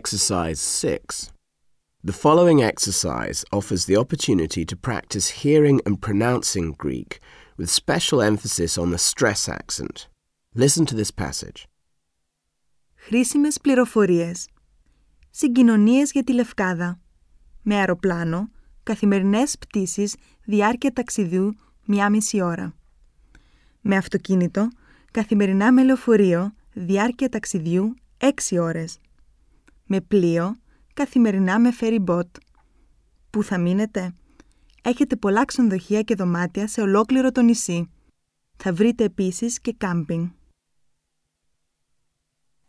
Exercise 6. The following exercise offers the opportunity to practice hearing and pronouncing Greek with special emphasis on the stress accent. Listen to this passage. Χρήσιμες πληροφορίες. Συγκοινωνίες για τη Λευκάδα. Με αεροπλάνο, καθημερινές πτήσεις, διάρκεια ταξιδιού μία μισή ώρα. Με αυτοκίνητο, καθημερινά με λεωφορείο, διάρκεια ταξιδιού 6 ώρες. Με πλοίο, καθημερινά με ferry boat. Πού θα μείνετε; Έχετε πολλά ξενοδοχεία και δωμάτια σε ολόκληρο το νησί. Θα βρείτε επίσης και κάμπινγκ.